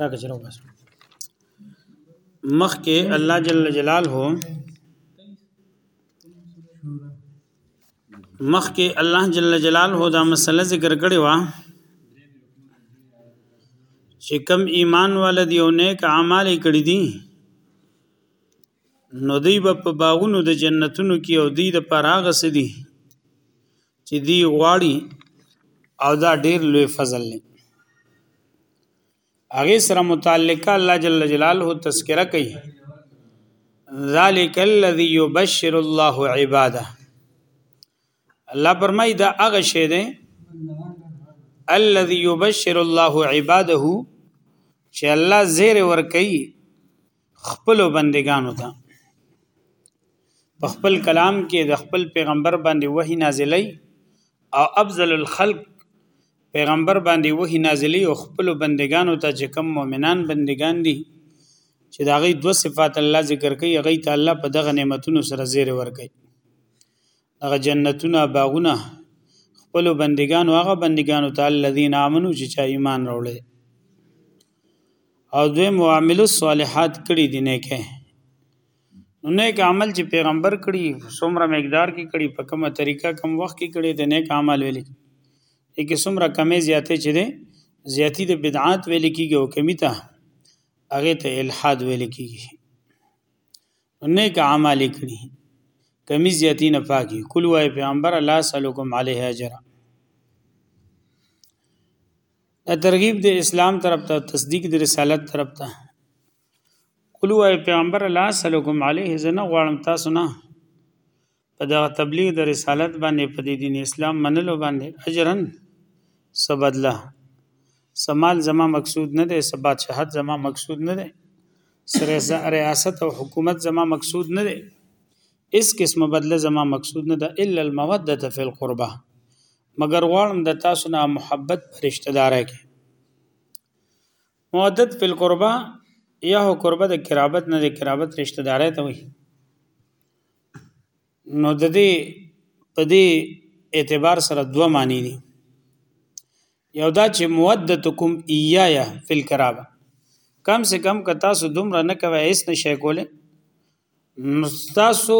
راکه چلو بس مخ کې الله جل جلاله مخ کې الله جل جلاله دا مسله ذکر کړې و چې کم ایمان والد یو نیک اعمال کړی دي نو دی به په باغونو د جنتونو کې او دی د پر هغه سدي چې دی غواړي او دا ډیر لوی فضل دی هغه سره متعلقه الله جل جلاله تذکرہ کوي ذالک الذی یبشر الله عباده الله پرمای دا هغه شی دی الذی یبشر الله عباده چې الله زیر ور کوي خپل بندگانو ته په خپل کلام کې د خپل پیغمبر باندې وحی نازلې او افضل الخلق پیغمبر باندې وحی نازلې او خپل بندگانو ته چې کم مؤمنان بندگان دي چې دا غي دو صفات الله ذکر کوي غي ته الله په دغه نعمتونو سره زیر ور کوي هغه جنتونه باغونه خپل بندگانو هغه بندگانو ته الذين امنوا چې چا ایمان راوړل او دوی معامل الصالحات کړي دي نه کې نو نیک عمل چې پیغمبر کړي څومره مقدار کې کړي په کومه طریقه کوم وخت کې کړي د نیک عمل ویل کې کې څومره کمې زیاتې چې دي زیاتی د بدعات ویل کېږي او کمی ته هغه ته الحاد ویل کېږي نیک اعمال کړی کمی زیاتی نه پاکی کول وای پیغمبر الله سلام علیه اجر دا ترغیب د اسلام طرف ته تصدیق د رسالت طرف ته کول وای پیغمبر الله سلام علیه زنه غواړم تاسو نه په دغه تبلیغ د رسالت باندې په دې دین اسلام منلو باندې اجرن سبدله سمال زما مقصود نه دی سبات شهادت زما مقصود نه دی سره ریاست او حکومت زما مقصود نه دی اس قسم بدله زما مقصود نه ده الا الموده فی القربه مگر غواړم د تاسو نه محبت پر رشتہ دارای کې مودت فی القربا یا هو قربه د قرابت نه د قرابت رشتہ داري ته وي نو د دې په دې اعتبار سره دوه معنی دي یو دا چې مودتکم ایایا فی القرابه کم سے کم که تاسو دومره نه کوي هیڅ نشي کولی نو تاسو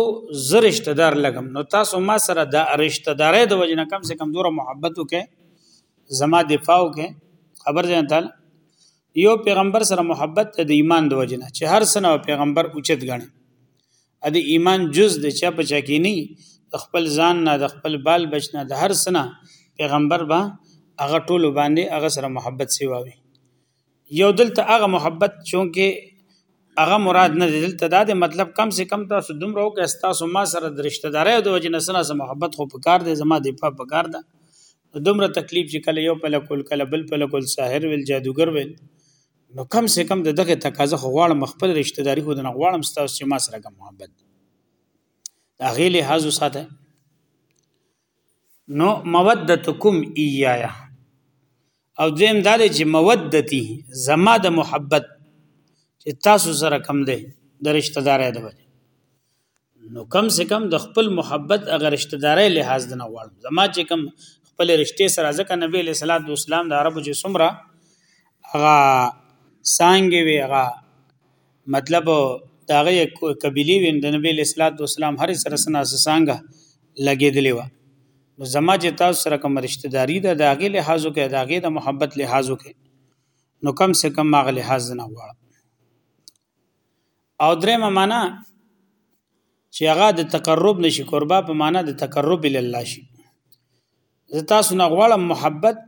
زه رشتہ دار لګم نو تاسو ما سره د رشتہ دارې د وجنه کم سے کم دوره محبت وکې زما دفاع وکې خبر ځان تعالی یو پیغمبر سره محبت ته د ایمان د وجنه چې هر سنه پیغمبر اوچت غني ا د ایمان جز د چا په چا کې نه خپل ځان نه د خپل بال بچنه د هر سنه پیغمبر با هغه ټول باندې هغه سره محبت سیواوي یو دلته هغه محبت چونکه هغه مراد نه دلته دا د مطلب کم سه کم تاسو دومره او که تاسو ما سره د رشتہ داري او د وجه نسنه سره محبت خو په کار دی زما د په په کار ده دومره تکلیف چې کله یو په لکول کله بل په لکول ساحر ویل جادوګر ویل نو کم سه کم د دغه تقاضا خو غواړم خپل رشتہ داري خو نه غواړم تاسو ما سره کوم محبت اغه له حاضر ساته نو مودتکم ایایا او دیم دا چې مودتی زما د محبت چې تاسو سره کم دی د رشتہ دارې د وجه نو کم سے کم د خپل محبت اگر رشتہ دارې لحاظ نه غواړم زما چې کم خپل رشتہ سره ځکه نبی له صلوات و اسلام د عربو چې سمره هغه سانګي وی هغه مطلب دا غي قبيله وین د نبی اسلام تو اسلام هر سره سنا سانګه لګیدلی و نو زما چې تاسو سره کوم رشتہ داری ده دا غي لحاظو کې دا غي د محبت لحاظو کې نو کم سے کم ماغه لحاظ نه غواړم او درې معنا چې هغه د تقرب نشي قربا په معنا د تقرب ال الله شي زه تاسو نه غواړم محبت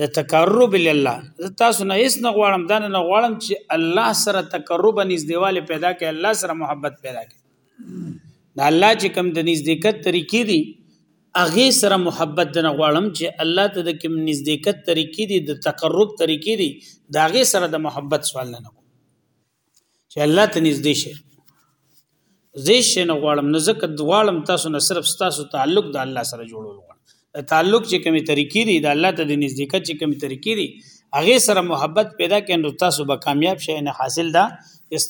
د تقرب لله زه تاسو نه هیڅ نه غواړم دا نه غواړم چې الله سره تقرب نږدېواله پیدا کړي الله سره محبت پیدا کړي دا الله چې کوم د نږدېکت طریقې دي هغه سره محبت نه غواړم چې الله ته د کوم نږدېکت طریقې دي د تقرب طریقې دي دا هغه سره د محبت سوال نه کوم چې الله ته نږدې شي زه شي نه غواړم نه زکه دواړم تاسو نه صرف تاسو تعلق د الله سره جوړول غواړم تعلق چې کومې طریقې دي د الله ته د نزدېکت چې کومې طریقې دي هغه سره محبت پیدا کړئ نو تاسو به کامیاب شئ نه حاصل ده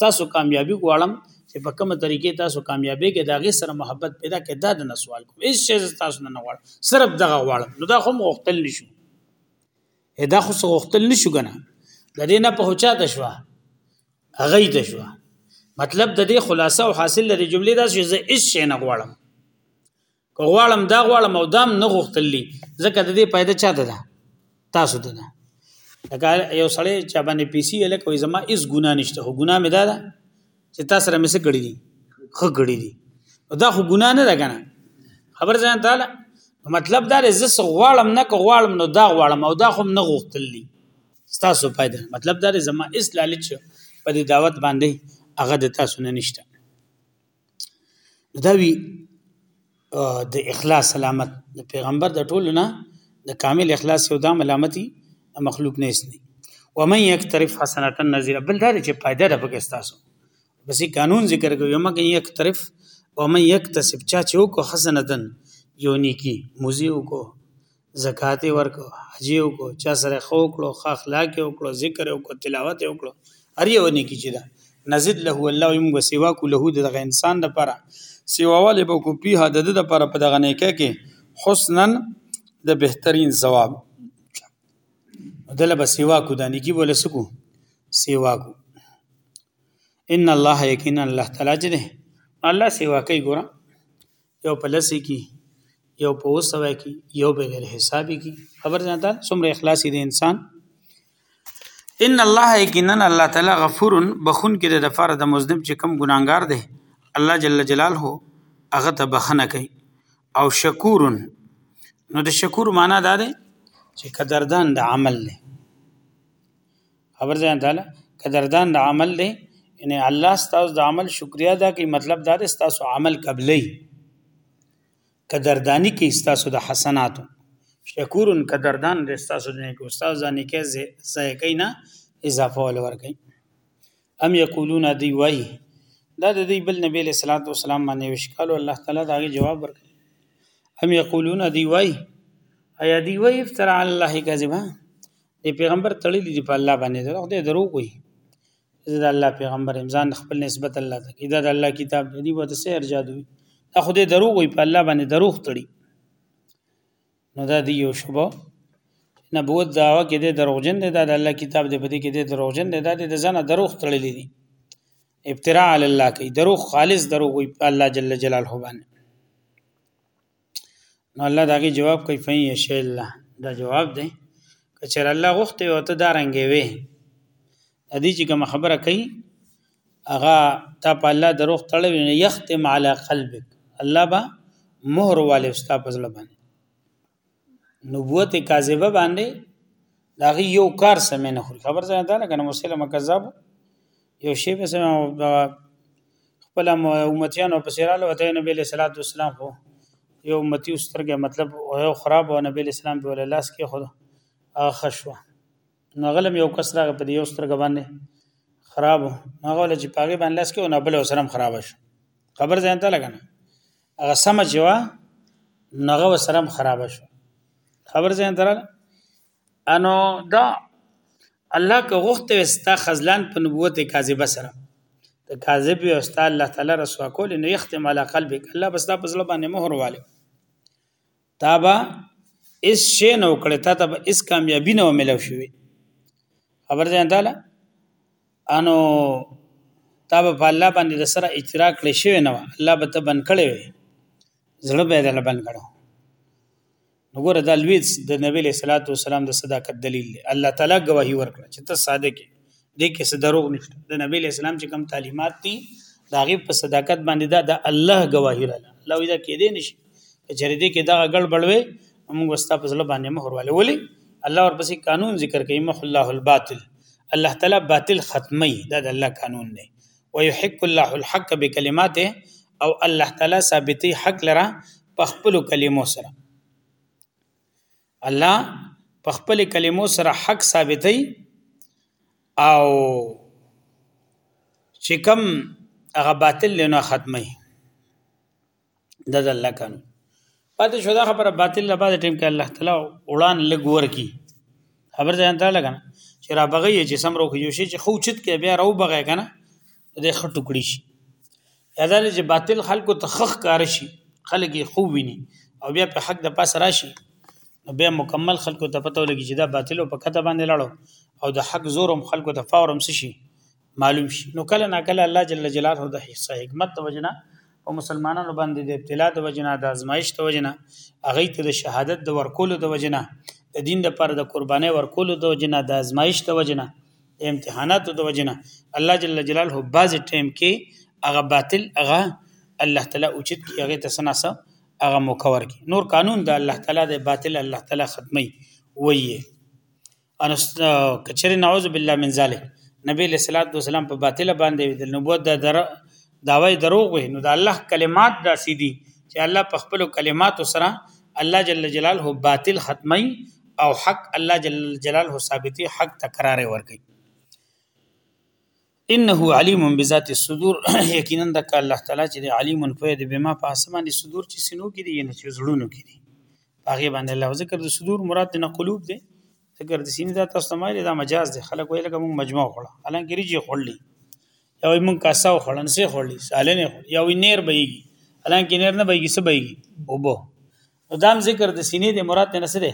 تاسو کامیابی غواړم چې په کومه طریقې تاسو کامیابی کې داغه سره محبت پیدا کړئ دا د سوال کوم هیڅ شی تاسو نه غواړم صرف دغه غواړم نو دا هم غوښتل نشو دا خو څه غوښتل نشو کنه د دې نه په هوچا ته شو هغه ته شو مطلب د دې خلاصه او حاصل لري جملې دا چې زه هیڅ شي نه غواړم که غواړم دا غواړم او دام نه غوښتل دي ځکه د دې پیدا چاته ده تاسو ته ده لکه یو سړی چې باندې پیسې الکوي زما هیڅ ګناه نشته خو ګناه مې ده چې تاسو سره مې څه کړی دي خو کړی دي دا خو ګناه نه ده کنه خبر ځان تعالی مطلب دا دی زه غواړم نه کو غواړم نو دا غواړم او دا خو نه غوښتل دي تاسو پیدا مطلب دا دی زما اس لالچ په دې دعوت باندې هغه د تاسو نه نشته دا وی د اخلاص علامت د پیغمبر د ټولو نه د کامل اخلاص یو دام علامتي مخلوق نه اسني ومن یکترف حسنات النذیر بل دا چې فائدہ ده پکې تاسو بس قانون ذکر کوي ومن یکترف ومن یکتسب چا چې وکړو حسنتن یو نیکی موزیو کو زکات یې ورکړو حج یې وکړو چا سره ښه وکړو ښه اخلاق یې وکړو ذکر یې وکړو تلاوت یې وکړو هر یو نیکي چې ده نزد له الله یې موږ سیوا کو له دغه انسان لپاره سیوا والې به کو پیه د ده لپاره په دغه نیکه کې حسنا د بهترین ثواب دله به سیوا کو د نیکي بوله سکو سیوا کو ان الله یقینا الله تعالی جده الله سیوا کوي ګوره یو په لسی کی یو په وسوه کی یو به غیر حساب کی خبر نه ده څومره اخلاص دی انسان ان الله یقینا الله تعالی غفور بخون کې د لپاره د مذنب چې کم ګناګار دی الله جل جلاله هغه ته بخنه کوي او شکور نو د شکور معنی دا ده چې قدردان د عمل نه خبر ځان تعالی قدردان د عمل دی ان الله ستاسو د عمل شکریا ادا کوي مطلب دا دی ستاسو عمل قبلې قدردانی کوي ستاسو د حسناتو شکورن قدردان د ستاسو نه کو ستاسو ځان کې ځای کینا اضافه ول ور کوي ام یقولون دی وای دا د دې بل نبی له صلوات و سلام باندې وشکالو الله تعالی دا جواب ورکړي ام یقولون دی وای ایا دی وای افترا الله کذبا دی پیغمبر تړلی دی په الله باندې دا خدای درو کوي زه د الله پیغمبر امزان خپل نسبت الله ته کی دا د الله کتاب دی وته سه ارجا دوی دا خدای درو کوي په الله باندې دروغ تړي نو دا دی یو شوبه نبوت داوا کې د دروغجن دی دا د الله کتاب دی په دې کې د دروغجن دی دا د ځنه دروغ تړلې دي ابتراء علی الله کوي دروغ خالص دروغ وي الله جل جلاله باندې نو الله داغي جواب کوي فین یشاء الله دا جواب دی کچر الله غوښته او ته دا رنګې وي ادي چې کوم خبره کوي اغا تا په الله دروغ تړوي نه یختم علی قلبک الله با مهر والے استا پزړه باندې نبوت کاذبه باندې داغي یو کار سمې نه خبر ځان دا لکه مسلمه کذاب یو شی به سم خپل امتیانو په سیراله وته نبی له صلوات والسلام خو یو امتی سترګه مطلب یو خراب او نبی له سلام په لاس کې خو خشوه نو غلم یو کس راغ په یو سترګه باندې خراب هغه ول چې پاګې باندې لاس کې او نبل وسلم خراب شو خبر ځان ته لګنه هغه سم جوا نغه وسلم خراب شو خبر ځان ته انو دا الله که غوخته وستا خزلان په نبوت کاذبه سره ته کاذب یو ستا الله تعالی رسوا کول نو یختم علی قلبک الله بس دا په ځل باندې مهر والو تابا اس شی نو کړه تا ته اس کامیابی نه ملو شوی خبر ځان تعالی انو تا په الله باندې د سره اجتراء کړی شوی نه الله به ته بن کړی وي زړه به دل بن کړو وګوره دا لوی د نبی له صلوات و سلام د صداقت دلیل دی الله تعالی گواهی ورکړه چې ته صادق یې دې کې څه دروغ نشته د نبی له سلام چې کوم تعلیمات دي دا غي په صداقت باندې دا د الله گواهی را الله وی دا کې دې نشي چې دې کې دا غړ بړوي موږ وستا په ځل باندې مهر والے ولي الله ورپسې قانون ذکر کوي مخ الله الباطل الله تعالی باطل ختمي دا د الله قانون دی ويحق الله الحق بكلماته او الله تعالی ثابتي حق لره په خپل کلمو سره الله په خپل کلمو سره حق ثابتي او چې کوم هغه باطل نه ختمي د الله قانون پاتې شو دا خبره باطل له بعد ټیم کې الله تعالی وړان لګور کی خبر ځان ته لګنه چې را بغي چې سم روخ یو شي چې خو چت کې بیا راو بغي کنه د خټ ټوکړي شي یادل چې باطل خلکو تخخ کار شي خلک یې خو ویني او بیا په حق د پاس راشي نو بیا مکمل خلکو ته پته ولګي چې دا باطل او په کته باندې لاړو او د حق زورم خلکو ته فورم شي معلوم شي نو کله نا کله الله جل جلاله د حکمت د وجنه او مسلمانانو باندې د ابتلا د وجنه د ازمایش د وجنه هغه ته د شهادت د ورکولو د وجنه د دین د پر د قرباني ورکولو د وجنه د ازمایش د وجنه د امتحاناتو د وجنه الله جل جلاله باز ټیم کې هغه باطل هغه الله تعالی اوچت کې هغه ته سناسه هغه مکور کې نور قانون د الله تعالی د باطل الله تعالی ختمي وایي ان کچری نعوذ بالله من ذلک نبی له صلوات و سلام په باطل باندې د نبوت د در داوی دروغ وي نو د الله کلمات داسې دي چې الله په خپل کلمات سره الله جل جلاله باطل ختمي او حق الله جل جلاله ثابتي حق تکرار ورکي انه علیم بذات الصدور یقینا د الله تعالی چې علیم په دې بما په اسمان دي صدور چې سينو کې دي نه چې زړونو کې دي هغه باندې الله ذکر د صدور مراد نه قلوب دي ذکر د سینې د تاسو مایل دا مجاز دي خلک ویل کوم مجموع خړه الان کې ریږي خړلې یا وي مونږ کاسا خړن سي خړلې سالنه خړ یا وي نیر بېږي الان کې نیر نه بېږي سبېږي وبو دام ذکر د سینې د مراد نه څه دی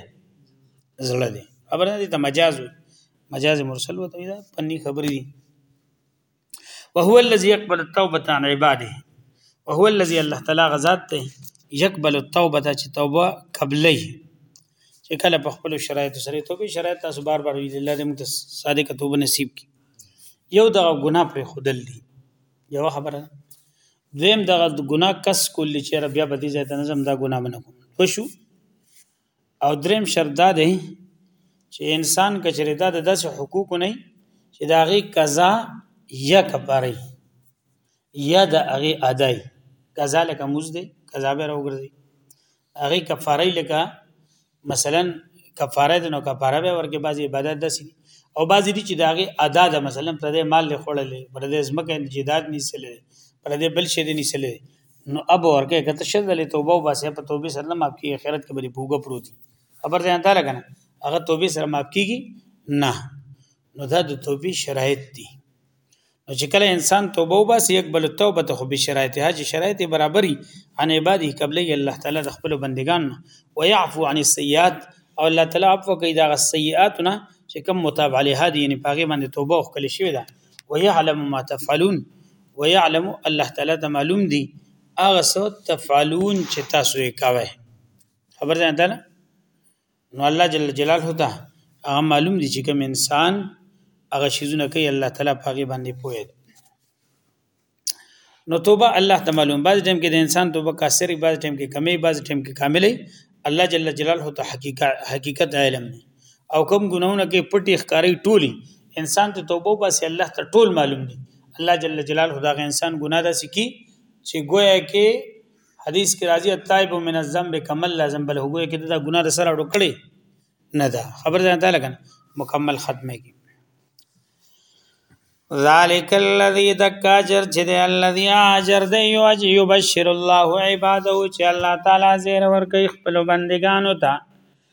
زړه دی خبر نه دي ته مجاز مجاز مرسل وته دا پني خبرې دي وهو الذي يقبل التوبه عن عباده وهو الذي الله تعالی غزاد ته يقبل التوبه چې توبه قبلې چې کله په خپل شرایط سره توبه شرایط تاسو بار بار ویل الله دې موږ صادقه توبه نصیب کړي یو دغه ګناه پر خودل دي یو خبره دویم دغه ګناه کس کول چې رب بیا به دې ځای ته نظم دا ګناه منه کوم وشو او دریم شرط دا دی چې انسان کچره دا د داسې حقوق نه چې دا غي قضا یا کفاره یا د هغه ادای قضا لکه مزد قضا به راوګرځي هغه کفاره لکه مثلا کفاره ده نو کفاره به ورکه بعضی عبادت دسی او بعضی دي چې داغه ادا ده مثلا پر دې مال له خړلې پر دې زمکه جیداد نیسلې پر دې بل شې دې نیسلې نو اب ورکه کته شذل توبه او باسه په توبه سره نه ماف کی خیرت کې بری پوګه پروتي خبر ځان ته لګنه هغه توبه سره ماف کیږي نه نو دا د توبې شرایط دي نو چې کله انسان توبه وباسي يقبل التوبه ته خو به شرایطها چې شرایط برابرۍ ان عبادي قبلې الله تعالی د خپل بندگان او يعفو عن السيئات او الله تعالی عفو کوي دا سیئاتونه چې کوم متاب علیها دي یعنی پاګې باندې توبه او خپل شوی ده ويعلم ما تفعلون ويعلم الله تعالی ته معلوم دي هغه څه تفعلون چې تاسو یې کوئ خبر ده نو الله جل جلاله ته هغه معلوم دي چې کوم انسان هغه شیزونه کوي الله تعالی پاګې باندې پوهه نو توبه الله ته معلوم بعض ټیم کې د انسان توبه کاسري بعض ټیم کې کمی بعض ټیم کې کاملې الله جل جلاله ته حقیقت حقیقت علم دی او کوم ګناونه کې پټي ښکاری ټولي انسان ته توبه باسي الله ته ټول معلوم دي الله جل جلاله دا انسان ګناه ده سکی چې گویا کې حدیث کې راځي التائب من الذنب کمل لازم بل هغه کې دا ګناه د سره اړو کړي نه ده خبر ځان ته لګن مکمل ختمه کی ذالک الذی دکاجر چې دی الذی اجر دی یو اج یبشر الله عباده چې الله تعالی زیر ور کوي خپل بندگانو ته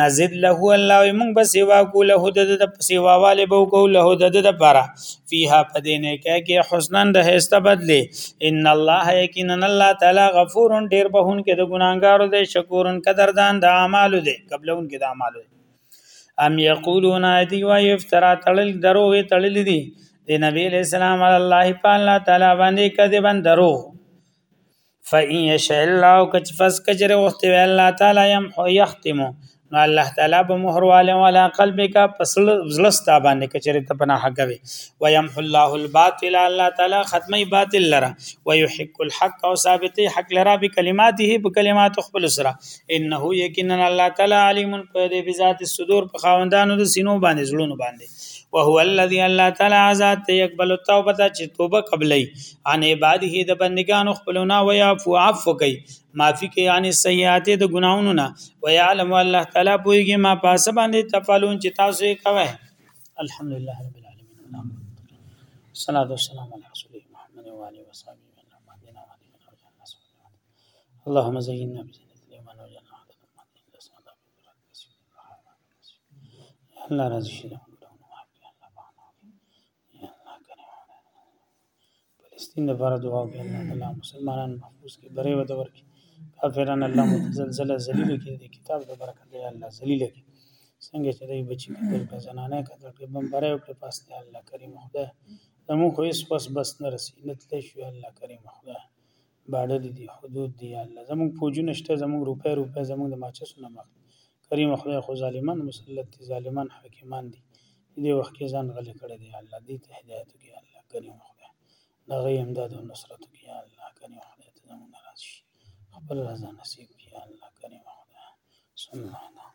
نزد له الله وي مونږ به سیوا کو له د د سیوا والے به کو له د د لپاره فيها پدینه کې کې حسنن د هسته بدلی ان الله یقینا الله تعالی غفور ډیر بهون کې د ګناګارو دی شکورن قدردان د اعمالو دی قبلون کې د اعمالو دی ام یقولون دی وای افترا تړل درو وی تړل دي د نبی له سلام الله په الله تعالی باندې کذبن درو فإن يشاء الله کچ فس کجر وخت وی الله تعالی يم او يختم نو الله تعالی به مهر والے ولا قلبک فصل زلستا باندې کچر ته پناه حقوي ويمحو الله الباطل الله تعالی ختمي باطل لره ويحق الحق او ثابتي حق لره بكلماته بكلمات خپل سره انه یقینا الله تعالی علیم په دې بذات الصدور په خاوندانو د سینو باندې زړونو باندې وهو الذي الله تعالی ذات يقبل التوبه چې توبه قبلې ان عباده د بندگانو خپلونه ويا عفو عفو کوي معافي کوي ان سيئات د ګناونو نه ويعلم الله تعالی پويږي ما پاس باندې تفعلون چې تاسو یې کوي الحمدلله رب العالمین صلوات والسلام علی رسول محمد و علی وصحبه اللهم زينا بزينة الله راضي شي دا فلسطین د بار دعا کوي الله تعالی مسلمانان محفوظ کړي بری و دور کې کافرانو الله متزلزل ذلیل کړي د کتاب د برکت دی الله ذلیل کړي څنګه چې دوی بچی قتل کړ زنانه قتل کړ بمبارۍ وکړې پاس دی الله کریم خدای زموږ خو هېڅ پس بس نه رسي نه تللی شو الله کریم خدای باډر دي دي حدود دي یا الله زموږ فوجونه شته زموږ روپۍ روپۍ زموږ د ماچسو نه مخ کریم خدای خو ظالمان مسلط دي ظالمان حاکمان دي دې وخت کې ځان غلې کړی دی الله دې ته هدایت وکړي الله کریم خدای د هغه امداد او نصرت وکړي یا الله کریم خدای ته زموږ نه راضي شي خپل رضا نصیب کړي یا الله کریم خدای صلی الله علیه